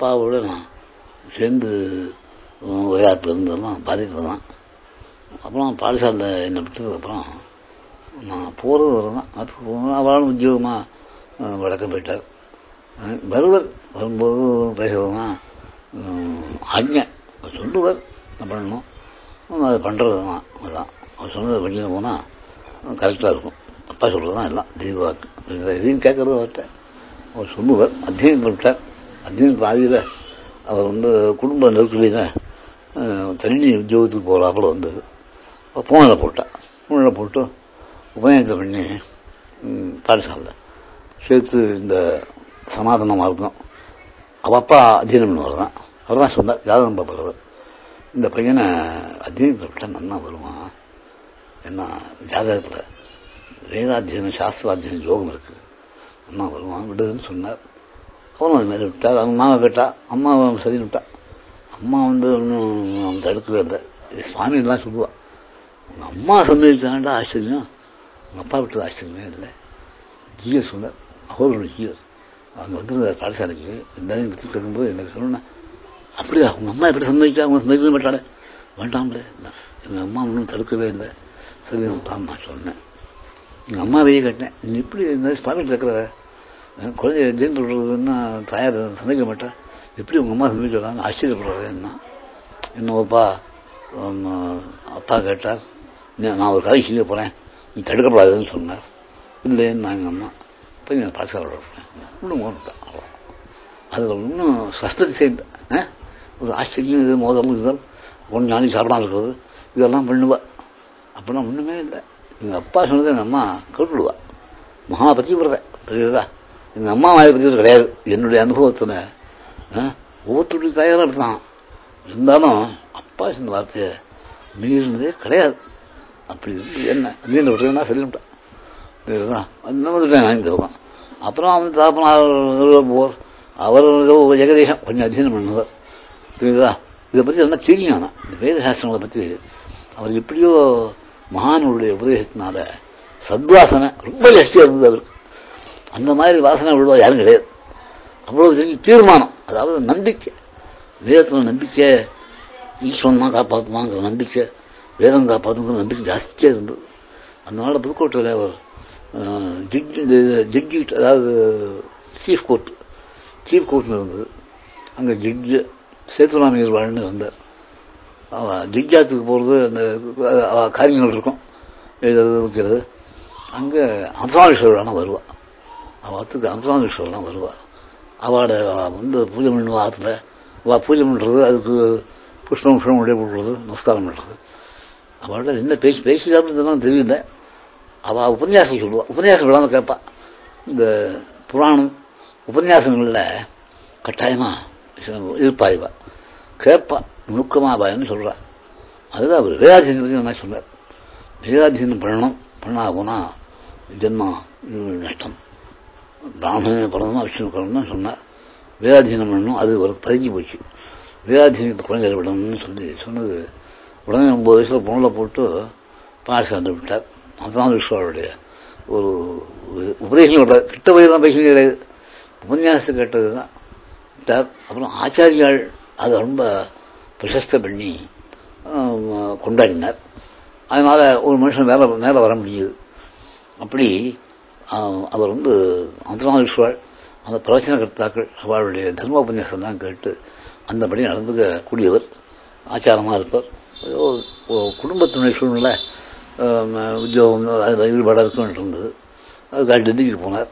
அப்பாவோட நான் சேர்ந்து விளையாட்டு இருந்ததெல்லாம் பாதித்து தான். அப்புறம் பாடசாலையில் என்னை விட்டதுக்கப்புறம் நான் போகிறது வர தான் அதுக்கு போகணும் அவளும் உத்தியோகமாக வடக்க போயிட்டார். வருவர் வரும்போது பேசுறதுனா ஆஜை அவர் சொல்லுவார் என்ன பண்ணணும். அது பண்ணுறது தான் அதுதான் அவர் சொன்னதை பண்ணிட்டு போனால் கரெக்டாக இருக்கும். அப்பா சொல்கிறது தான் எல்லாம் தீர்வாக்கு. எதையும் கேட்கறது அவர்கிட்ட. அவர் சொல்லுவார் அத்தியம் பண்ணிட்டார். அதையும் பாதியில் அவர் வந்து குடும்ப நெருக்கடியில் தண்ணி உத்தியோகத்துக்கு போகிறாப்புல வந்தது. அப்போ பூனில் போட்டார் போட்டு உபயோகத்தை பண்ணி ம், சேர்த்து இந்த சனாதனமாக இருக்கும் அவள் அப்பா அத்தியனம் பண்ணவர் தான் அவர் தான் சொன்னார் ஜாதகம் பார்ப்பவர். இந்த பையனை அத்தியனத்தை விட்டால் நன்னா வருவான். ஏன்னா ஜாதகத்தில் வேதாத்தியனம் சாஸ்திராத்தியனம் யோகம் இருக்குது அண்ணா வருவான் விடுதுன்னு சொன்னார். அவனும் அது மாதிரி விட்டார் அவங்க மாமா கேட்டா அம்மா சரின்னு விட்டா. அம்மா வந்து ஒன்றும் தடுக்கவே இல்லை இது சுவாமிலாம் சொல்லுவா. உங்க அம்மா சம்மதிச்சாண்டா ஆச்சரியம். உங்க அப்பா விட்டது ஆச்சரியமே இல்லை. ஜீவர் சொன்னார் அவரோட ஜீவர். அவங்க வந்து பாடசாலைக்கு எல்லாரையும் பற்றி சொல்லும்போது எனக்கு சொன்னேன் அப்படியா உங்க அம்மா எப்படி சம்மதிச்சா அவங்க சம்மதிக்க மாட்டாளே. வேண்டாம்ல எங்கள் அம்மா ஒன்றும் தடுக்கவே இல்லை. சரி விட்டான் நான் சொன்னேன். எங்கள் அம்மாவையே கேட்டேன் நீ எப்படி இந்த மாதிரி சுவாமிகிட்ட இருக்கிற குழந்தை குழந்தைய எதுன்னு சொல்றதுன்னா தாயார் சந்திக்க மாட்டேன் எப்படி உங்க அம்மா சந்திக்க சொல்றாங்க ஆச்சரியப்படுறாரு என்ன? என்னப்பா அப்பா கேட்டார். நான் ஒரு கதை செய்ய போறேன். நீ தடுக்கப்படாதுன்னு சொன்னார். இல்லைன்னு நான் எங்கள் அம்மா இப்போ நான் பாடசாலை விடுறேன் இன்னும் போட்டேன் அதில் இன்னும் சஸ்பென்ஸ் இல்லை ஒரு ஆச்சரியம் இது மோதமும் இதுதான் ஒன்று நாளைக்கு சாப்பிடாம இருக்கிறது. இதெல்லாம் பண்ணுவா. அப்படின்னா ஒன்றுமே இல்லை. எங்கள் அப்பா சொன்னது எங்கள் அம்மா கேட்டுடுவா. மகா பத்திவிரதை தெரியுதா? எங்கள் அம்மா மாதிரி பத்திவிரதை கிடையாது. என்னுடைய அனுபவத்தில் ஒவ்வொருத்தருடைய தாயாரும் இருந்தான் இருந்தாலும் அப்பா சொன்ன வார்த்தையை மீறினதே கிடையாது. அப்படி இருந்து என்ன? அது விட்டுறேன்னா சொல்லிவிட்டேன் புரியுதா அந்த வந்துட்டேன்? வாங்கி இந்த அப்புறம் வந்து தாப்பனார் போர் அவர் ஏதோ கொஞ்சம் அத்தியனம் பண்ணவர். புரியுதா? இதை பற்றி என்ன தெரியும். ஆனால் இந்த வேத சாஸ்திரங்களை பற்றி அவர் எப்படியோ மகானுடைய உபதேசத்தினால சத்வாசனை ரொம்ப ஜாஸ்தியாக இருந்தது அவருக்கு. அந்த மாதிரி வாசனை விழுவா யாரும் கிடையாது. அவ்வளவு தெரிஞ்சு தீர்மானம். அதாவது நம்பிக்கை. வேதத்தில் நம்பிக்கை ஈஸ்வரன் தான் காப்பாற்றுவாங்கிற நம்பிக்கை வேதம் காப்பாற்றுங்கிற நம்பிக்கை ஜாஸ்தியாக இருந்தது. அதனால புதுக்கோட்டையில் அவர் ஜட்ஜி அதாவது சீஃப் கோர்ட் சீஃப் கோர்ட்னு இருந்தது. அங்கே ஜட்ஜு சேத்துராமையர் வாழ்னு இருந்தார் அவன் ஜட்ஜாத்துக்கு போகிறது அந்த காரியங்கள் இருக்கும். எழுதுறது வைக்கிறது அங்கே அந்தநாடேஸ்வரர் ஆனால் வருவான் அவள் அந்தராமேஸ்வரெலாம் அந்தராமேஸ்வரலாம் வருவா அவளோட வந்து பூஜை பண்ணுவா ஆற்றுல அவள் பூஜை பண்ணுறது அதுக்கு புஷ்பம் புஷ்பம் உடைய போடுறது நமஸ்காரம் பண்ணுறது அவளோட என்ன பேசி பேசிதான் தெரியல. அவள் உபன்யாசம் சொல்லுவா. உபன்யாசம் விடாமல் கேட்பா. இந்த புராணம் உபன்யாசங்களில் கட்டாயமாக இருப்பாய்வா. கேட்பா. நுணுக்கமாக பாயன்னு சொல்கிறாள் அதுதான் அவர் வேதாத்தியனை பற்றி என்ன சொன்னார்? வேதாத்தியனம் பண்ணணும். பண்ணா போனால் ஜென்மம் நஷ்டம். பிராமணன் பிறந்தமா விஷ்ணு பிறந்தம் சொன்னார். வேதாதீனம் பண்ணணும் அது ஒரு பதிஞ்சு போச்சு. வேதாதீனத்தை குழந்தை விடணும்னு சொல்லி சொன்னது. உடனே ஒன்பது வயசில் பொண்ணில் போட்டு பாடசாலை விட்டார். அதுதான் விஸ்வாவுடைய ஒரு உபதேசம் கிடையாது கிட்ட வயது தான் பேச கிடையாது உபன்யாசத்தை கேட்டது தான் விட்டார். அப்புறம் ஆச்சாரியால் அதை ரொம்ப பிரசஸ்த பண்ணி கொண்டாடினார். அதனால ஒரு மனுஷன் மேலே மேலே வர முடியுது. அப்படி அவர் வந்து அந்தராமேஸ்வரர் அந்த பிரவச்சன கர்த்தாக்கள் அவளுடைய தர்ம உபன்யாசம்லாம் கேட்டு அந்தபடி நடந்துக்க கூடியவர் ஆச்சாரமாக இருப்பார். குடும்பத்தினுடைய சூழ்நிலை உத்தியோகம் ஈடுபாடாக இருக்குன்னு இருந்தது. அதுக்காக டெல்லிக்கு போனார்.